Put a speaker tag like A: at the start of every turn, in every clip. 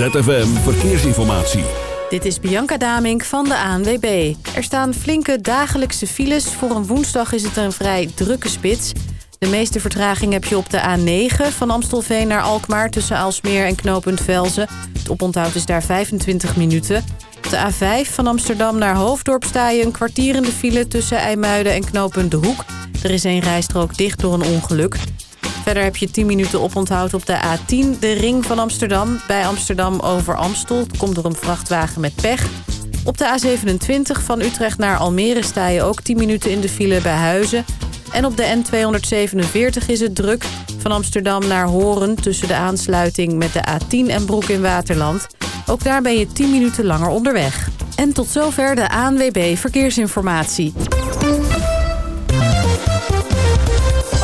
A: ZFM Verkeersinformatie.
B: Dit is Bianca Damink van de ANWB. Er staan flinke dagelijkse files. Voor een woensdag is het een vrij drukke spits. De meeste vertraging heb je op de A9 van Amstelveen naar Alkmaar... tussen Aalsmeer en knooppunt Velzen. Het oponthoud is daar 25 minuten. Op de A5 van Amsterdam naar Hoofddorp sta je een kwartier in de file... tussen IJmuiden en knooppunt De Hoek. Er is één rijstrook dicht door een ongeluk. Verder heb je 10 minuten oponthoud op de A10, de ring van Amsterdam. Bij Amsterdam over Amstel. Komt door een vrachtwagen met pech. Op de A27 van Utrecht naar Almere sta je ook 10 minuten in de file bij Huizen. En op de N247 is het druk van Amsterdam naar Horen... tussen de aansluiting met de A10 en Broek in Waterland. Ook daar ben je 10 minuten langer onderweg. En tot zover de ANWB Verkeersinformatie.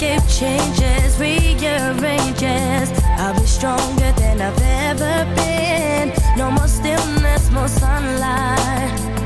C: Landscape changes, rearranges, I'll be stronger than I've ever been. No more stillness, more sunlight.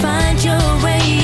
C: find your way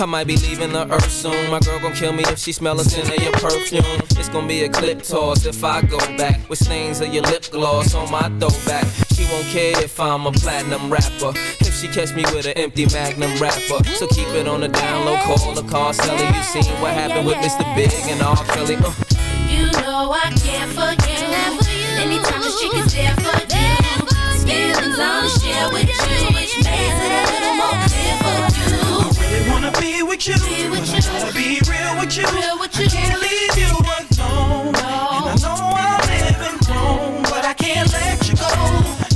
D: I
E: might be leaving the earth soon. My girl gon' kill me if she smell a scent of your perfume. It's gon' be a clip toss if I go back with stains of your lip gloss on my throwback. She won't care if I'm a platinum rapper. If she catch me with an empty magnum wrapper. So keep it on the down low, call the car seller. You seen what happened with Mr. Big and R. Kelly? Uh.
F: You know I care for you. Anytime the chick is there for you. Feelings I'll share with you. Which makes it a little more clear
D: wanna be with you.
F: Be with you.
D: I gotta be real with you.
F: Real with
D: I can't leave you alone. And I know I'm living wrong, but I can't let you go.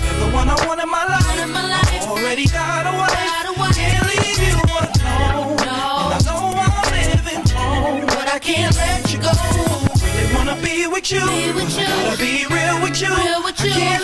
D: You're the one I want in my life.
F: In my life.
D: Already got a wife.
F: Got a.
D: Can't leave you alone.
F: No.
D: And I know I'm living wrong, but I can't let you go. Really wanna be with you.
F: Be with you.
D: Gotta be real with you.
F: Real with you.
D: I can't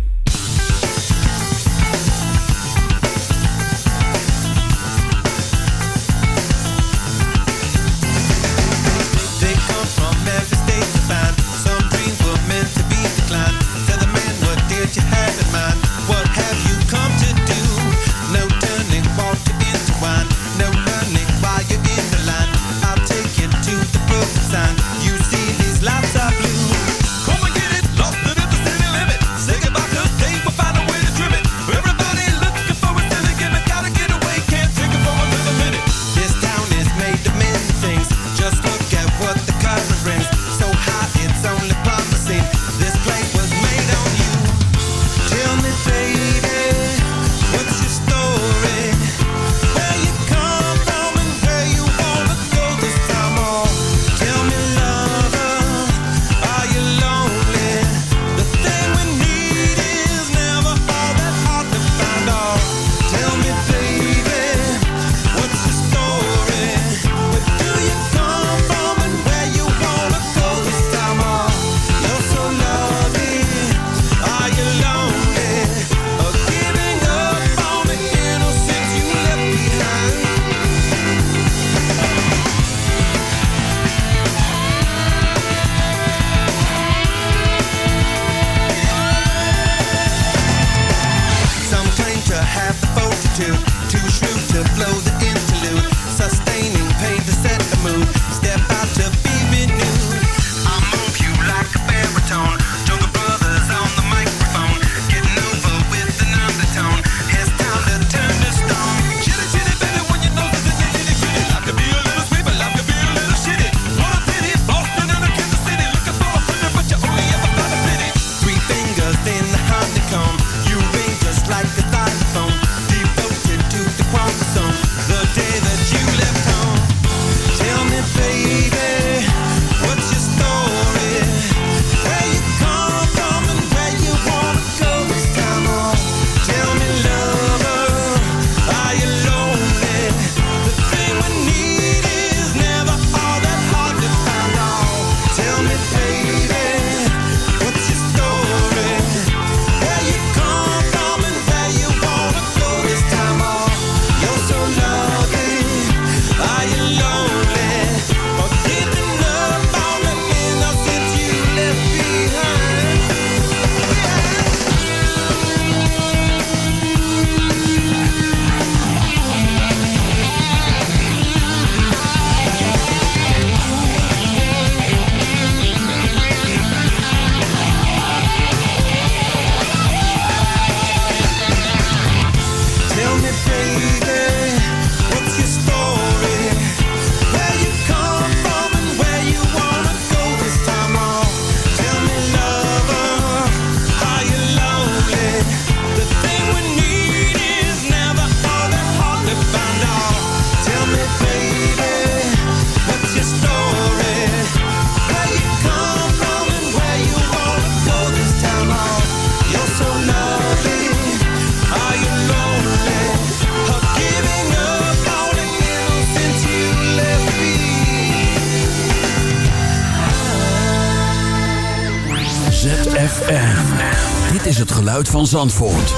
C: Van Zandvoort.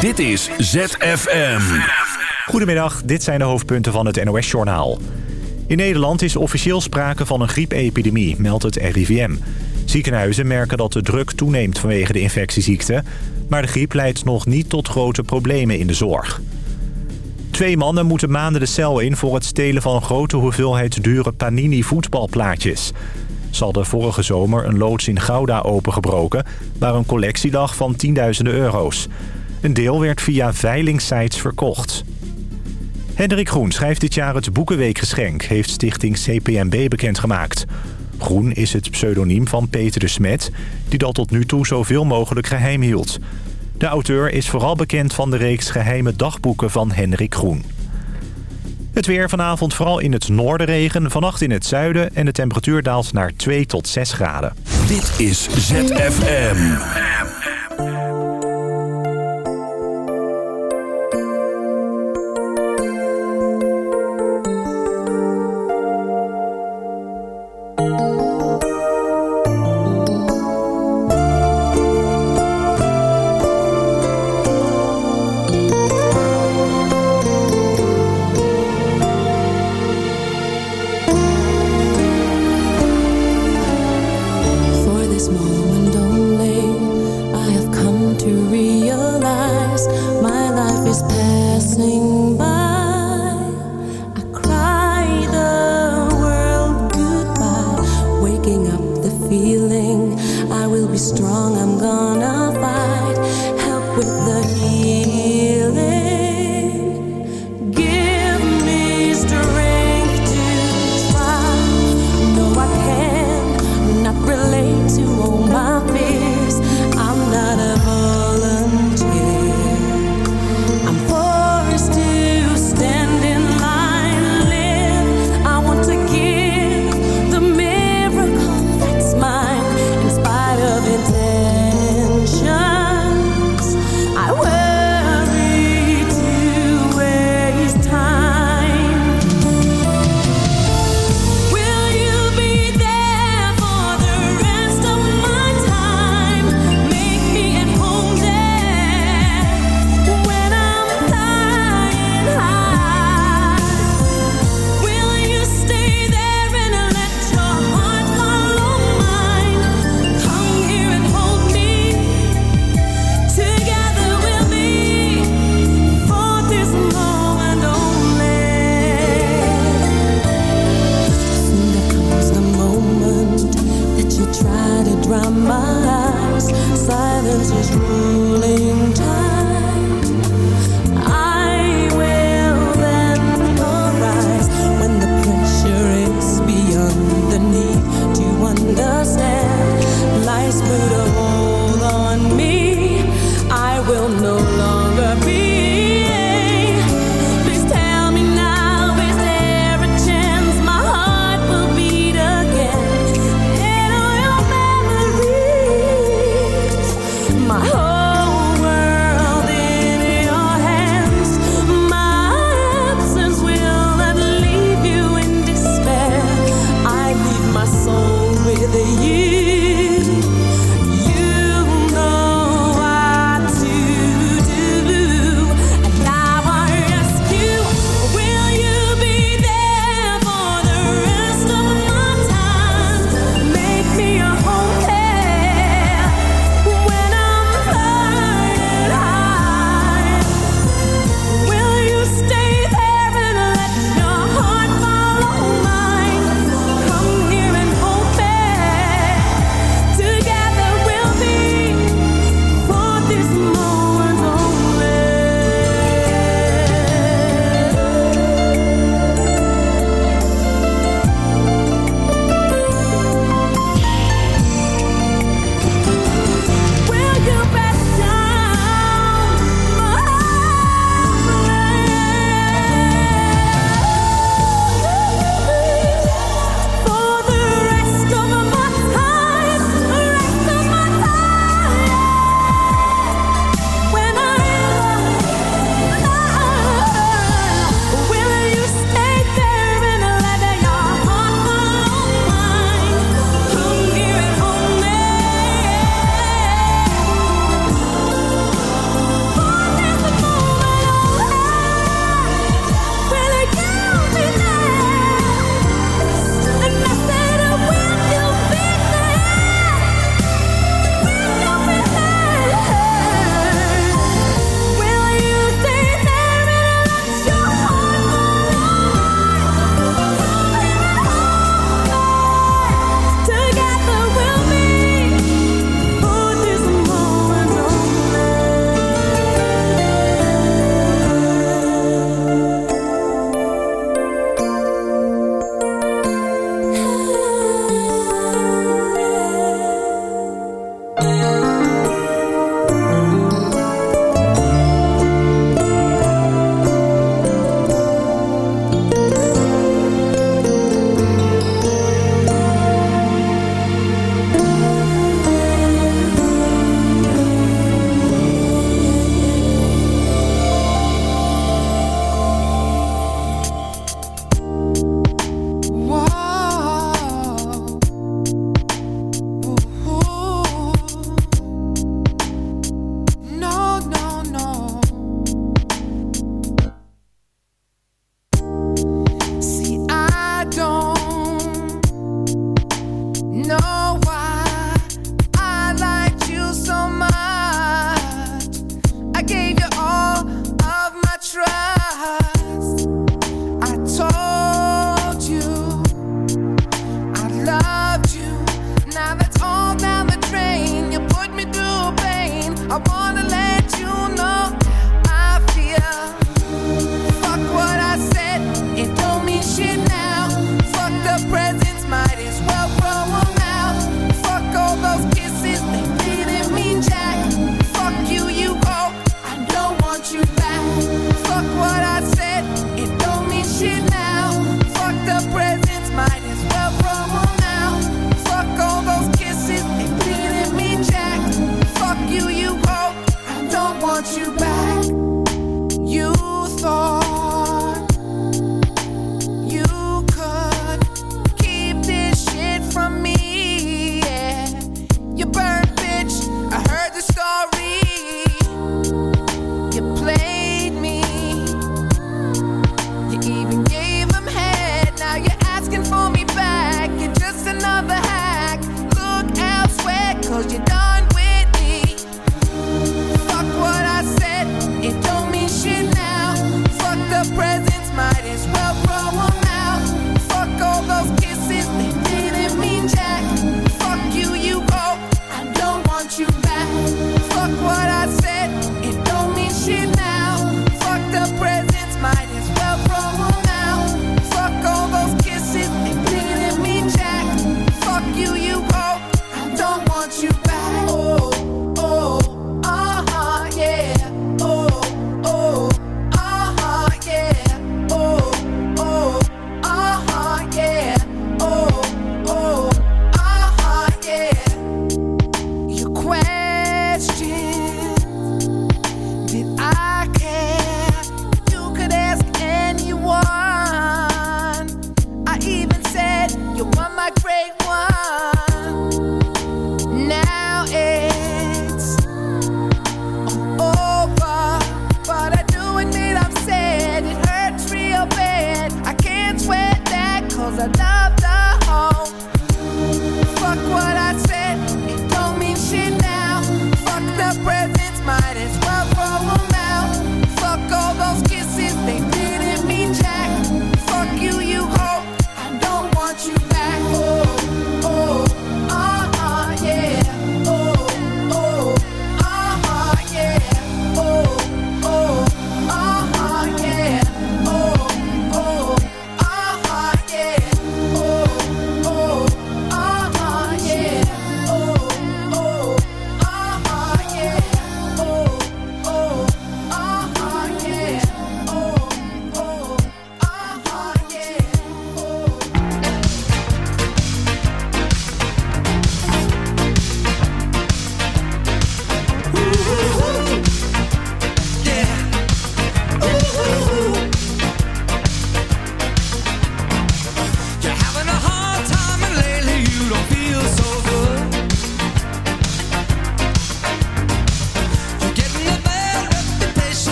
C: Dit is ZFM.
G: Goedemiddag, dit zijn de hoofdpunten van het NOS-journaal. In Nederland is officieel sprake van een griepepidemie, meldt het RIVM. Ziekenhuizen merken dat de druk toeneemt vanwege de infectieziekte... maar de griep leidt nog niet tot grote problemen in de zorg. Twee mannen moeten maanden de cel in voor het stelen van een grote hoeveelheid dure Panini voetbalplaatjes. Ze hadden vorige zomer een loods in Gouda opengebroken... waar een collectie lag van tienduizenden euro's. Een deel werd via veilingsites verkocht. Hendrik Groen schrijft dit jaar het Boekenweekgeschenk... heeft stichting CPMB bekendgemaakt. Groen is het pseudoniem van Peter de Smet... die dat tot nu toe zoveel mogelijk geheim hield. De auteur is vooral bekend van de reeks geheime dagboeken van Hendrik Groen. Het weer vanavond vooral in het noorden regen, vannacht in het zuiden... en de temperatuur daalt naar 2 tot 6 graden.
C: Dit is ZFM.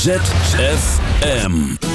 C: ZFM.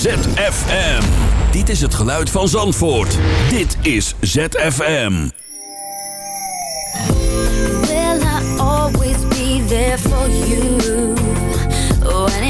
A: ZFM. Dit is het geluid van Zandvoort. Dit is ZFM.
C: Will I always be there for you? When